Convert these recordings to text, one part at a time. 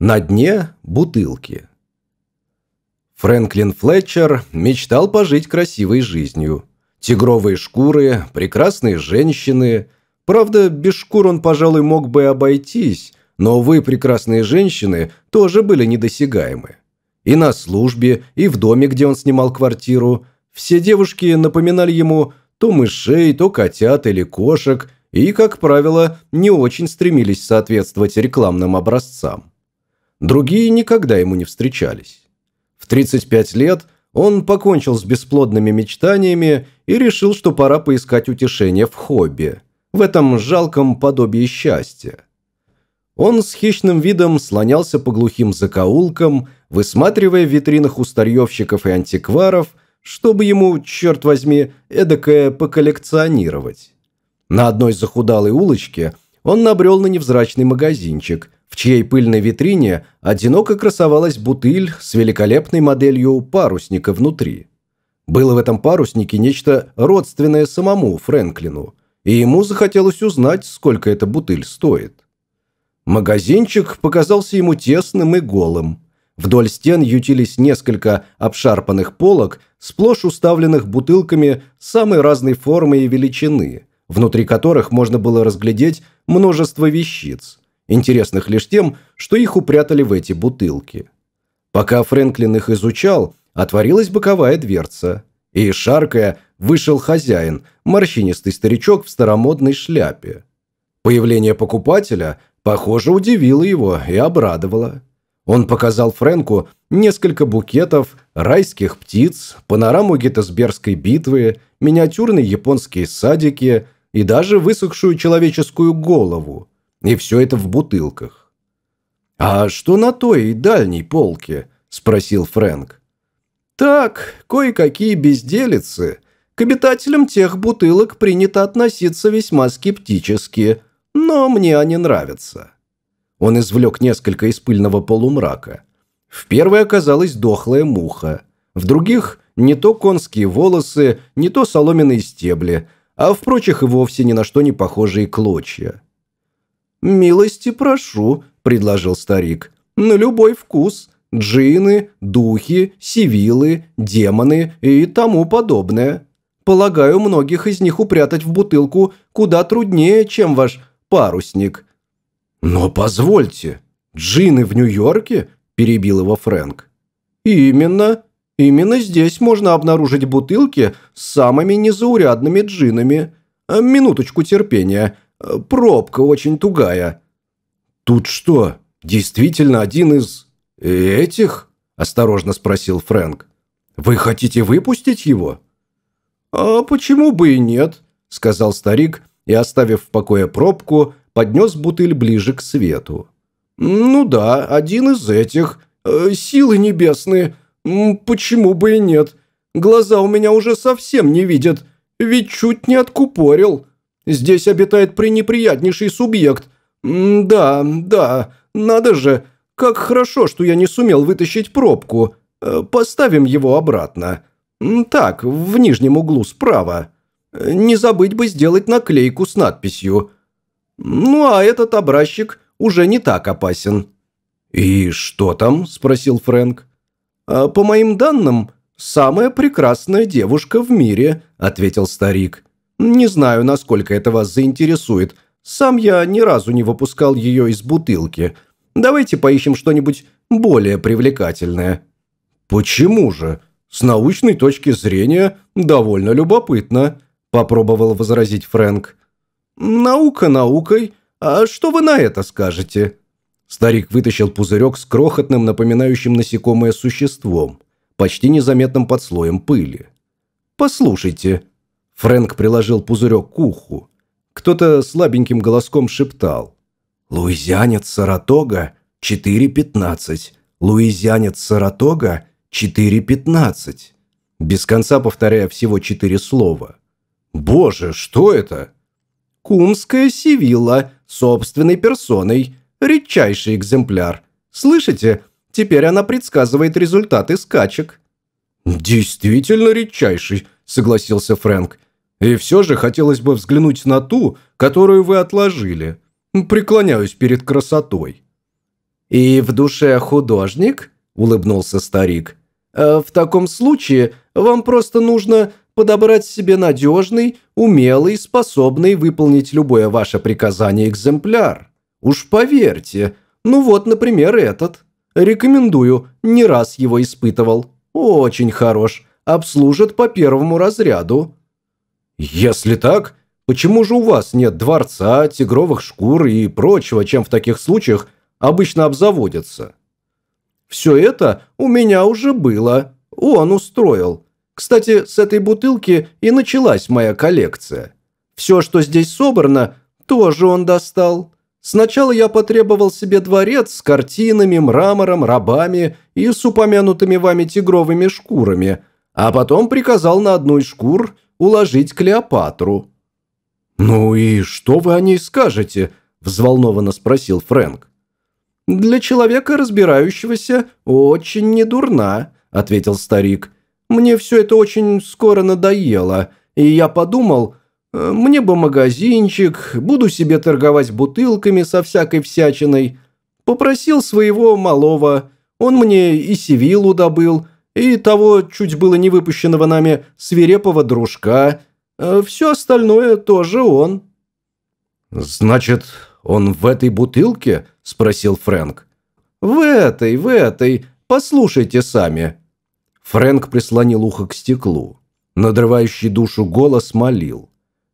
На дне бутылки. Фрэнклин Флетчер мечтал пожить красивой жизнью. Тигровые шкуры, прекрасные женщины. Правда, без шкур он, пожалуй, мог бы обойтись, но, вы, прекрасные женщины, тоже были недосягаемы. И на службе, и в доме, где он снимал квартиру. Все девушки напоминали ему то мышей, то котят или кошек, и, как правило, не очень стремились соответствовать рекламным образцам. Другие никогда ему не встречались. В 35 лет он покончил с бесплодными мечтаниями и решил, что пора поискать утешение в хобби, в этом жалком подобии счастья. Он с хищным видом слонялся по глухим закоулкам, высматривая в витринах у и антикваров, чтобы ему, черт возьми, эдакое поколлекционировать. На одной захудалой улочке он набрел на невзрачный магазинчик – в чьей пыльной витрине одиноко красовалась бутыль с великолепной моделью парусника внутри. Было в этом паруснике нечто родственное самому Фрэнклину, и ему захотелось узнать, сколько эта бутыль стоит. Магазинчик показался ему тесным и голым. Вдоль стен ютились несколько обшарпанных полок, сплошь уставленных бутылками самой разной формы и величины, внутри которых можно было разглядеть множество вещиц – интересных лишь тем, что их упрятали в эти бутылки. Пока Фрэнклин их изучал, отворилась боковая дверца, и, шаркая, вышел хозяин, морщинистый старичок в старомодной шляпе. Появление покупателя, похоже, удивило его и обрадовало. Он показал Фрэнку несколько букетов, райских птиц, панораму Геттесбергской битвы, миниатюрные японские садики и даже высохшую человеческую голову – и все это в бутылках. «А что на той дальней полке?» – спросил Фрэнк. «Так, кое-какие безделицы. К обитателям тех бутылок принято относиться весьма скептически, но мне они нравятся». Он извлек несколько из пыльного полумрака. В первой оказалась дохлая муха, в других – не то конские волосы, не то соломенные стебли, а в прочих и вовсе ни на что не похожие клочья. «Милости прошу», – предложил старик. «На любой вкус. Джины, духи, сивилы, демоны и тому подобное. Полагаю, многих из них упрятать в бутылку куда труднее, чем ваш парусник». «Но позвольте, джины в Нью-Йорке?» – перебил его Фрэнк. «Именно. Именно здесь можно обнаружить бутылки с самыми незаурядными джинами. Минуточку терпения». Пробка очень тугая». «Тут что, действительно один из... этих?» – осторожно спросил Фрэнк. «Вы хотите выпустить его?» «А почему бы и нет?» – сказал старик и, оставив в покое пробку, поднес бутыль ближе к свету. «Ну да, один из этих. Э, силы небесные. Почему бы и нет? Глаза у меня уже совсем не видят, ведь чуть не откупорил. Здесь обитает пренеприятнейший субъект. М да, да, надо же. Как хорошо, что я не сумел вытащить пробку. Э, поставим его обратно. Так, в нижнем углу справа. Не забыть бы сделать наклейку с надписью. Ну, а этот образчик уже не так опасен. «И что там?» – спросил Фрэнк. «А «По моим данным, самая прекрасная девушка в мире», – ответил старик. Не знаю, насколько это вас заинтересует. Сам я ни разу не выпускал ее из бутылки. Давайте поищем что-нибудь более привлекательное». «Почему же? С научной точки зрения довольно любопытно», – попробовал возразить Фрэнк. «Наука наукой. А что вы на это скажете?» Старик вытащил пузырек с крохотным, напоминающим насекомое существом, почти незаметным под слоем пыли. «Послушайте», Фрэнк приложил пузырек к уху. Кто-то слабеньким голоском шептал. «Луизианец Саратога 4.15. Луизианец Саратога 4.15». Без конца повторяя всего четыре слова. «Боже, что это?» «Кумская Сивилла, собственной персоной. Редчайший экземпляр. Слышите? Теперь она предсказывает результаты скачек». «Действительно редчайший», — согласился Фрэнк. И все же хотелось бы взглянуть на ту, которую вы отложили. Преклоняюсь перед красотой». «И в душе художник?» – улыбнулся старик. «Э, «В таком случае вам просто нужно подобрать себе надежный, умелый, способный выполнить любое ваше приказание экземпляр. Уж поверьте, ну вот, например, этот. Рекомендую, не раз его испытывал. Очень хорош, обслужит по первому разряду». «Если так, почему же у вас нет дворца, тигровых шкур и прочего, чем в таких случаях обычно обзаводятся?» «Все это у меня уже было. Он устроил. Кстати, с этой бутылки и началась моя коллекция. Все, что здесь собрано, тоже он достал. Сначала я потребовал себе дворец с картинами, мрамором, рабами и с упомянутыми вами тигровыми шкурами, а потом приказал на одну из шкур уложить Клеопатру». «Ну и что вы о ней скажете?» – взволнованно спросил Фрэнк. «Для человека, разбирающегося, очень недурна», – ответил старик. «Мне все это очень скоро надоело, и я подумал, э, мне бы магазинчик, буду себе торговать бутылками со всякой всячиной. Попросил своего малого, он мне и Севилу добыл, и того чуть было не выпущенного нами свирепого дружка. Э, Все остальное тоже он». «Значит, он в этой бутылке?» – спросил Фрэнк. «В этой, в этой. Послушайте сами». Фрэнк прислонил ухо к стеклу. Надрывающий душу голос молил.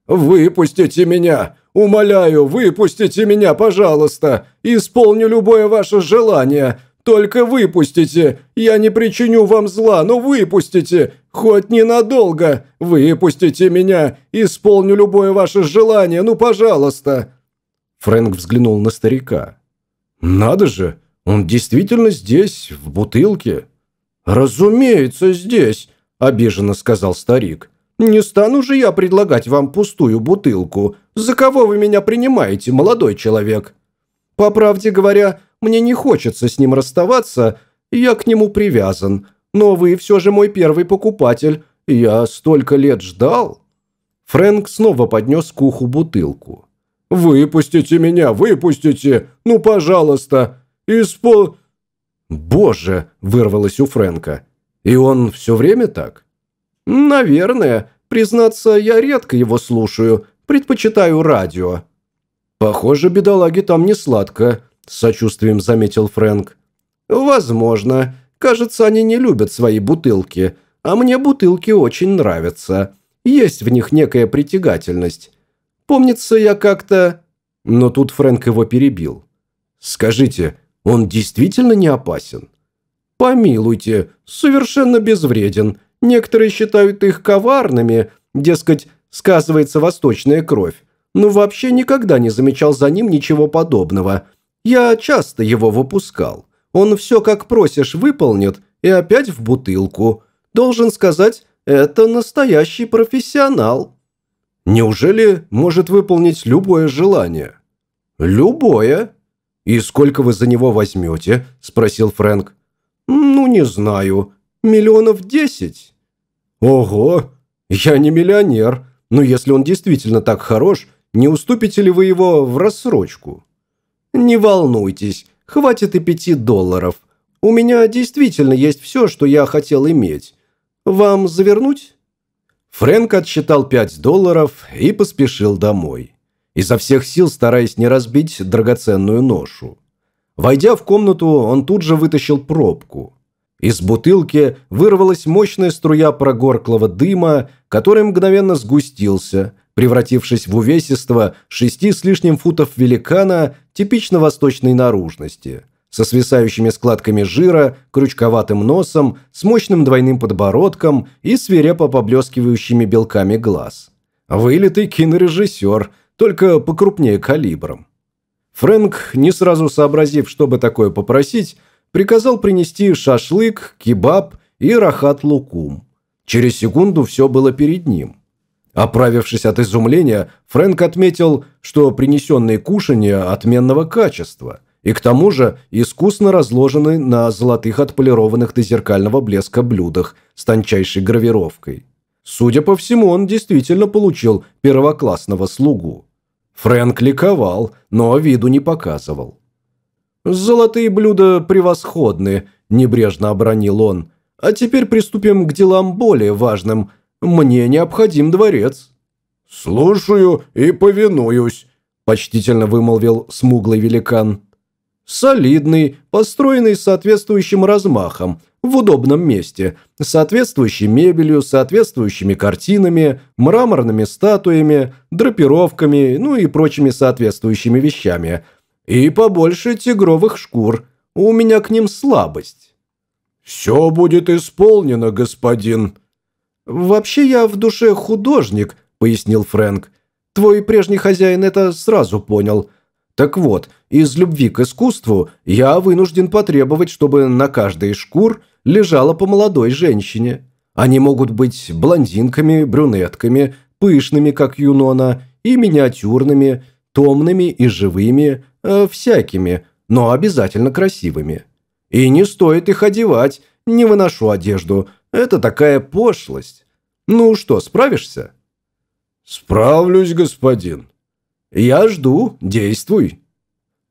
«Выпустите меня! Умоляю, выпустите меня, пожалуйста! Исполню любое ваше желание! Только выпустите! Я не причиню вам зла, но выпустите! Хоть ненадолго! Выпустите меня! Исполню любое ваше желание, ну, пожалуйста!» Фрэнк взглянул на старика. «Надо же! Он действительно здесь, в бутылке!» «Разумеется, здесь!» – обиженно сказал старик. «Не стану же я предлагать вам пустую бутылку. За кого вы меня принимаете, молодой человек?» «По правде говоря, мне не хочется с ним расставаться, я к нему привязан. Но вы все же мой первый покупатель, я столько лет ждал». Фрэнк снова поднес к уху бутылку. «Выпустите меня, выпустите! Ну, пожалуйста! Испол...» «Боже!» – вырвалось у Фрэнка. «И он все время так?» «Наверное. Признаться, я редко его слушаю. Предпочитаю радио». «Похоже, бедолаги там не сладко», – с сочувствием заметил Фрэнк. «Возможно. Кажется, они не любят свои бутылки. А мне бутылки очень нравятся. Есть в них некая притягательность. Помнится, я как-то...» Но тут Фрэнк его перебил. «Скажите, он действительно не опасен?» «Помилуйте, совершенно безвреден. Некоторые считают их коварными, дескать, сказывается восточная кровь. Но вообще никогда не замечал за ним ничего подобного. Я часто его выпускал. Он все как просишь выполнит и опять в бутылку. Должен сказать, это настоящий профессионал». «Неужели может выполнить любое желание?» «Любое», «И сколько вы за него возьмете?» – спросил Фрэнк. «Ну, не знаю. Миллионов десять». «Ого! Я не миллионер. Но если он действительно так хорош, не уступите ли вы его в рассрочку?» «Не волнуйтесь, хватит и пяти долларов. У меня действительно есть все, что я хотел иметь. Вам завернуть?» Фрэнк отсчитал пять долларов и поспешил домой изо всех сил стараясь не разбить драгоценную ношу. Войдя в комнату, он тут же вытащил пробку. Из бутылки вырвалась мощная струя прогорклого дыма, который мгновенно сгустился, превратившись в увесистого шести с лишним футов великана типично восточной наружности, со свисающими складками жира, крючковатым носом, с мощным двойным подбородком и свирепо поблескивающими белками глаз. Вылитый кинорежиссер – только покрупнее калибром. Фрэнк, не сразу сообразив, чтобы такое попросить, приказал принести шашлык, кебаб и рахат-лукум. Через секунду все было перед ним. Оправившись от изумления, Фрэнк отметил, что принесенные кушанья отменного качества и к тому же искусно разложены на золотых отполированных до зеркального блеска блюдах с тончайшей гравировкой. Судя по всему, он действительно получил первоклассного слугу. Фрэнк ликовал, но виду не показывал. «Золотые блюда превосходны», – небрежно обронил он. «А теперь приступим к делам более важным. Мне необходим дворец». «Слушаю и повинуюсь», – почтительно вымолвил смуглый великан. «Солидный, построенный с соответствующим размахом, в удобном месте, с соответствующей мебелью, соответствующими картинами, мраморными статуями, драпировками, ну и прочими соответствующими вещами. И побольше тигровых шкур. У меня к ним слабость». «Все будет исполнено, господин». «Вообще я в душе художник», – пояснил Фрэнк. «Твой прежний хозяин это сразу понял. Так вот, из любви к искусству я вынужден потребовать, чтобы на каждой шкур лежала по молодой женщине. Они могут быть блондинками, брюнетками, пышными, как Юнона, и миниатюрными, томными и живыми, э, всякими, но обязательно красивыми. И не стоит их одевать, не выношу одежду. Это такая пошлость. Ну что, справишься? Справлюсь, господин. Я жду, действуй.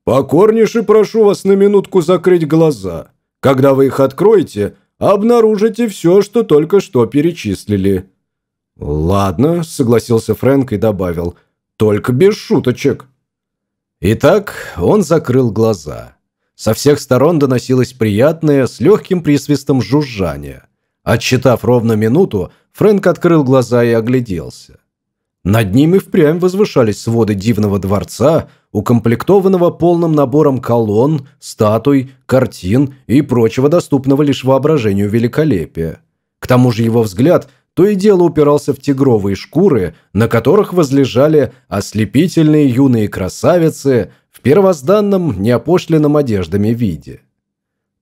Покорнейше прошу вас на минутку закрыть глаза. Когда вы их откроете, обнаружите все, что только что перечислили». «Ладно», – согласился Фрэнк и добавил, – «только без шуточек». Итак, он закрыл глаза. Со всех сторон доносилось приятное, с легким присвистом жужжание. Отсчитав ровно минуту, Фрэнк открыл глаза и огляделся. Над ним и впрямь возвышались своды дивного дворца, укомплектованного полным набором колонн, статуй, картин и прочего доступного лишь воображению великолепия. К тому же его взгляд то и дело упирался в тигровые шкуры, на которых возлежали ослепительные юные красавицы в первозданном, неопошленном одеждами виде.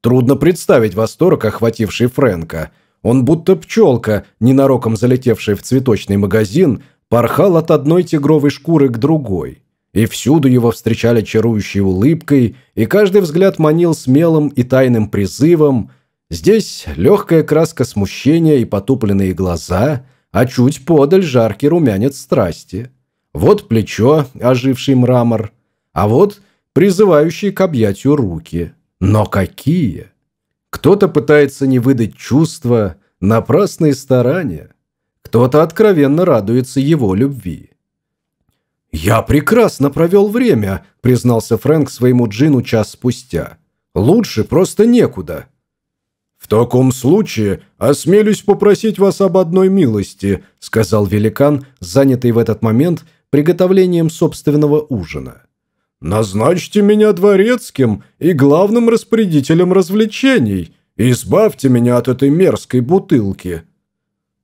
Трудно представить восторг, охвативший Фрэнка. Он будто пчелка, ненароком залетевшая в цветочный магазин, порхал от одной тигровой шкуры к другой. И всюду его встречали чарующей улыбкой, и каждый взгляд манил смелым и тайным призывом. Здесь легкая краска смущения и потупленные глаза, а чуть подаль жаркий румянец страсти. Вот плечо, оживший мрамор, а вот призывающие к объятию руки. Но какие! Кто-то пытается не выдать чувства, напрасные старания. Кто-то откровенно радуется его любви. «Я прекрасно провел время», – признался Фрэнк своему джину час спустя. «Лучше просто некуда». «В таком случае осмелюсь попросить вас об одной милости», – сказал великан, занятый в этот момент приготовлением собственного ужина. «Назначьте меня дворецким и главным распорядителем развлечений. Избавьте меня от этой мерзкой бутылки».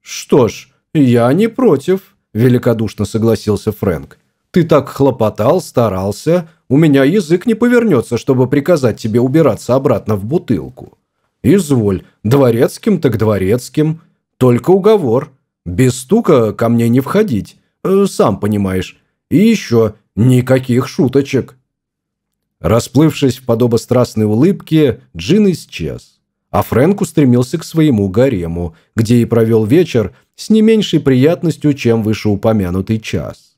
«Что ж, «Я не против», – великодушно согласился Фрэнк. «Ты так хлопотал, старался. У меня язык не повернется, чтобы приказать тебе убираться обратно в бутылку. Изволь, дворецким так дворецким. Только уговор. Без стука ко мне не входить. Э, сам понимаешь. И еще никаких шуточек». Расплывшись в подобострастной улыбке, Джин исчез. А Фрэнк устремился к своему гарему, где и провел вечер с не меньшей приятностью, чем вышеупомянутый час.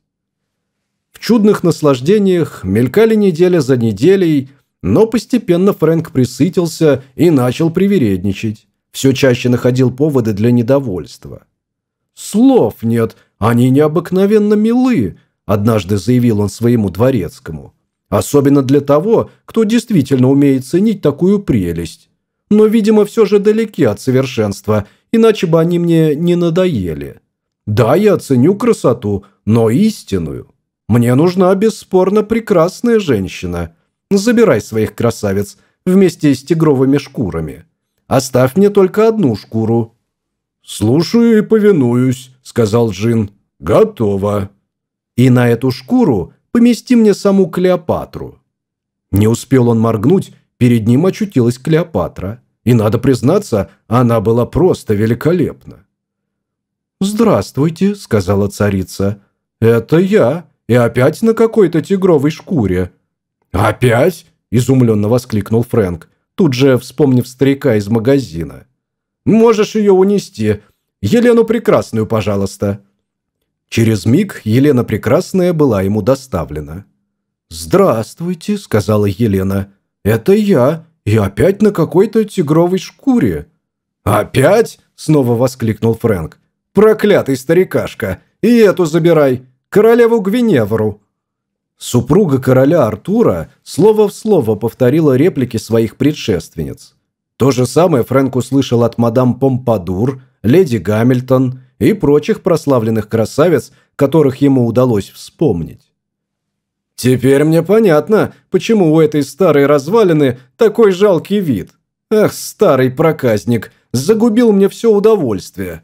В чудных наслаждениях мелькали неделя за неделей, но постепенно Фрэнк присытился и начал привередничать. Все чаще находил поводы для недовольства. «Слов нет, они необыкновенно милы», – однажды заявил он своему дворецкому. «Особенно для того, кто действительно умеет ценить такую прелесть но, видимо, все же далеки от совершенства, иначе бы они мне не надоели. Да, я ценю красоту, но истинную. Мне нужна бесспорно прекрасная женщина. Забирай своих красавиц вместе с тигровыми шкурами. Оставь мне только одну шкуру». «Слушаю и повинуюсь», — сказал Джин. «Готово». «И на эту шкуру помести мне саму Клеопатру». Не успел он моргнуть, Перед ним очутилась Клеопатра. И, надо признаться, она была просто великолепна. «Здравствуйте», — сказала царица. «Это я. И опять на какой-то тигровой шкуре». «Опять?» – изумленно воскликнул Фрэнк, тут же вспомнив старика из магазина. «Можешь ее унести. Елену Прекрасную, пожалуйста». Через миг Елена Прекрасная была ему доставлена. «Здравствуйте», – сказала Елена. Это я. И опять на какой-то тигровой шкуре». «Опять?» – снова воскликнул Фрэнк. «Проклятый старикашка! И эту забирай! Королеву Гвиневру!» Супруга короля Артура слово в слово повторила реплики своих предшественниц. То же самое Фрэнк услышал от мадам Помпадур, леди Гамильтон и прочих прославленных красавиц, которых ему удалось вспомнить. «Теперь мне понятно, почему у этой старой развалины такой жалкий вид. Ах, старый проказник, загубил мне все удовольствие.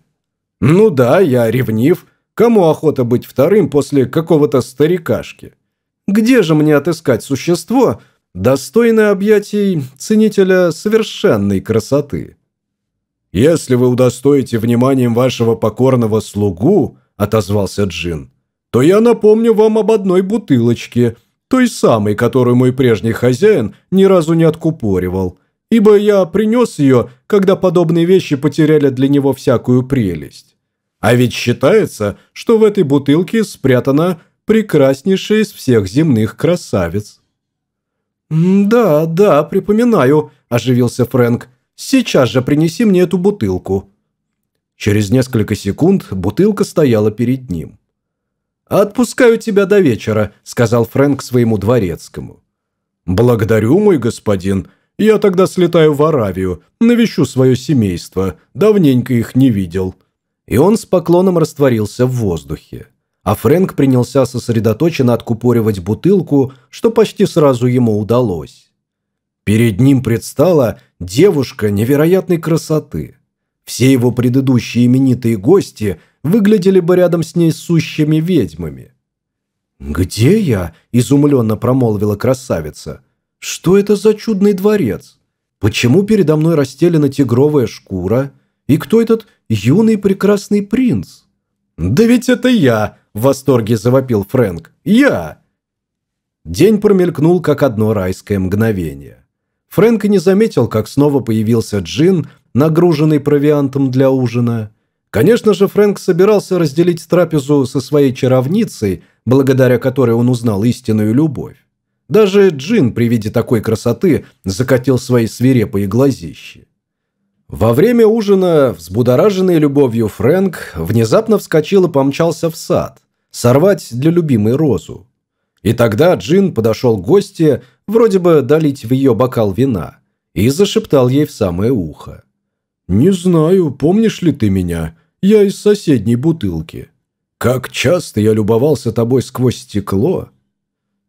Ну да, я ревнив. Кому охота быть вторым после какого-то старикашки? Где же мне отыскать существо, достойное объятий ценителя совершенной красоты?» «Если вы удостоите вниманием вашего покорного слугу», – отозвался Джин, то я напомню вам об одной бутылочке, той самой, которую мой прежний хозяин ни разу не откупоривал, ибо я принес ее, когда подобные вещи потеряли для него всякую прелесть. А ведь считается, что в этой бутылке спрятана прекраснейшая из всех земных красавиц. «Да, да, припоминаю», – оживился Фрэнк. «Сейчас же принеси мне эту бутылку». Через несколько секунд бутылка стояла перед ним. «Отпускаю тебя до вечера», – сказал Фрэнк своему дворецкому. «Благодарю, мой господин. Я тогда слетаю в Аравию, навещу свое семейство. Давненько их не видел». И он с поклоном растворился в воздухе. А Фрэнк принялся сосредоточенно откупоривать бутылку, что почти сразу ему удалось. Перед ним предстала девушка невероятной красоты. Все его предыдущие именитые гости – выглядели бы рядом с ней сущими ведьмами. «Где я?» – изумленно промолвила красавица. «Что это за чудный дворец? Почему передо мной расстелена тигровая шкура? И кто этот юный прекрасный принц?» «Да ведь это я!» – в восторге завопил Фрэнк. «Я!» День промелькнул, как одно райское мгновение. Фрэнк не заметил, как снова появился Джин, нагруженный провиантом для ужина. Конечно же, Фрэнк собирался разделить трапезу со своей чаровницей, благодаря которой он узнал истинную любовь. Даже Джин при виде такой красоты закатил свои свирепые глазищи. Во время ужина, взбудораженный любовью Фрэнк, внезапно вскочил и помчался в сад, сорвать для любимой розу. И тогда Джин подошел к гости, вроде бы долить в ее бокал вина, и зашептал ей в самое ухо. «Не знаю, помнишь ли ты меня? Я из соседней бутылки. Как часто я любовался тобой сквозь стекло.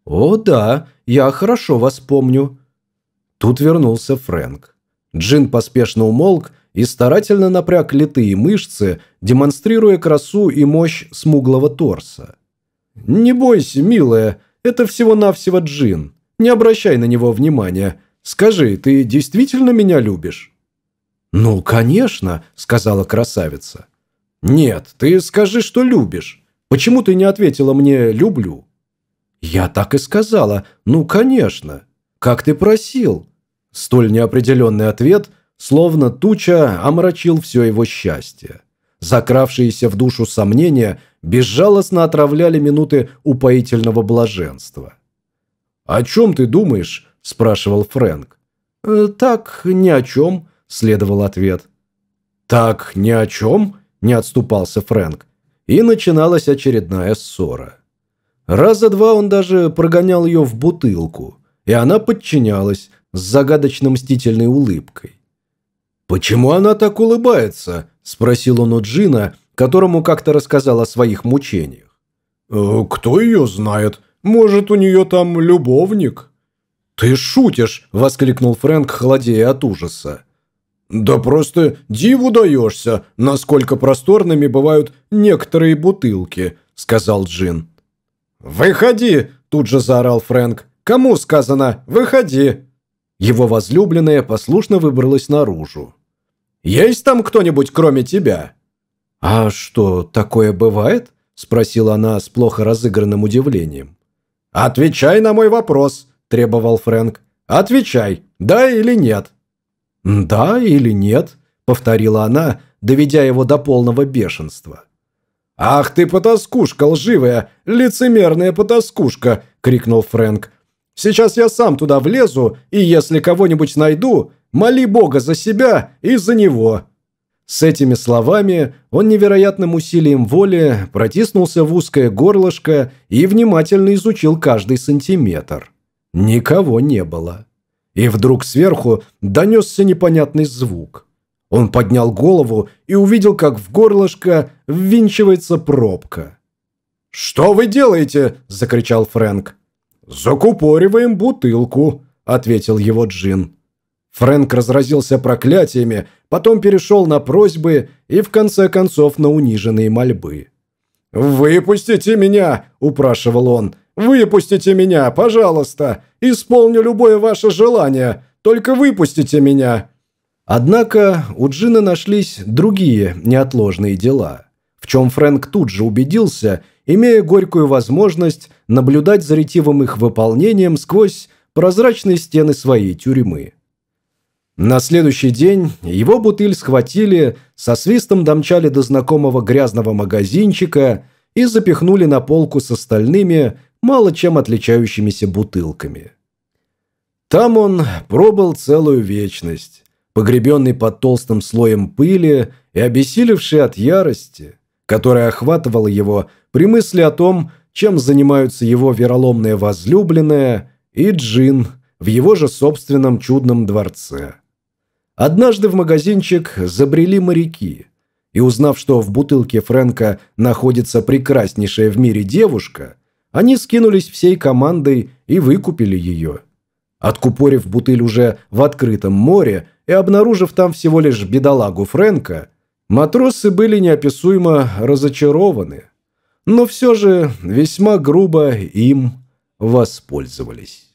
О, да, я хорошо вас помню. Тут вернулся Фрэнк. Джин поспешно умолк и старательно напряг литые мышцы, демонстрируя красу и мощь смуглого торса. «Не бойся, милая, это всего-навсего Джин. Не обращай на него внимания. Скажи, ты действительно меня любишь?» «Ну, конечно», — сказала красавица. «Нет, ты скажи, что любишь. Почему ты не ответила мне «люблю»?» «Я так и сказала. Ну, конечно. Как ты просил». Столь неопределенный ответ, словно туча, омрачил все его счастье. Закравшиеся в душу сомнения безжалостно отравляли минуты упоительного блаженства. «О чем ты думаешь?» – спрашивал Фрэнк. «Э, «Так, ни о чем», – следовал ответ. «Так, ни о чем?» не отступался Фрэнк. И начиналась очередная ссора. Раза два он даже прогонял ее в бутылку, и она подчинялась с загадочно мстительной улыбкой. «Почему она так улыбается?» – спросил он у Джина, которому как-то рассказал о своих мучениях. «Э, «Кто ее знает? Может, у нее там любовник?» «Ты шутишь!» – воскликнул Фрэнк, холодея от ужаса. «Да просто диву даешься, насколько просторными бывают некоторые бутылки», – сказал Джин. «Выходи!» – тут же заорал Фрэнк. «Кому сказано? Выходи!» Его возлюбленная послушно выбралась наружу. «Есть там кто-нибудь, кроме тебя?» «А что, такое бывает?» – спросила она с плохо разыгранным удивлением. «Отвечай на мой вопрос», – требовал Фрэнк. «Отвечай, да или нет?» «Да или нет?» – повторила она, доведя его до полного бешенства. «Ах ты, потаскушка лживая, лицемерная потаскушка!» – крикнул Фрэнк. Сейчас я сам туда влезу, и если кого-нибудь найду, моли Бога за себя и за него». С этими словами он невероятным усилием воли протиснулся в узкое горлышко и внимательно изучил каждый сантиметр. Никого не было. И вдруг сверху донесся непонятный звук. Он поднял голову и увидел, как в горлышко ввинчивается пробка. «Что вы делаете?» – закричал Фрэнк. «Закупориваем бутылку», – ответил его Джин. Фрэнк разразился проклятиями, потом перешел на просьбы и в конце концов на униженные мольбы. «Выпустите меня!» – упрашивал он. «Выпустите меня, пожалуйста! Исполню любое ваше желание, только выпустите меня!» Однако у Джина нашлись другие неотложные дела, в чем Фрэнк тут же убедился, имея горькую возможность наблюдать за ретивым их выполнением сквозь прозрачные стены своей тюрьмы. На следующий день его бутыль схватили, со свистом домчали до знакомого грязного магазинчика и запихнули на полку с остальными, мало чем отличающимися бутылками. Там он пробыл целую вечность, погребенный под толстым слоем пыли и обессилевший от ярости, которая охватывала его при мысли о том, чем занимаются его вероломная возлюбленная и Джин в его же собственном чудном дворце. Однажды в магазинчик забрели моряки, и узнав, что в бутылке Фрэнка находится прекраснейшая в мире девушка, они скинулись всей командой и выкупили ее. Откупорив бутыль уже в открытом море, и обнаружив там всего лишь бедолагу Фрэнка, матросы были неописуемо разочарованы, но все же весьма грубо им воспользовались.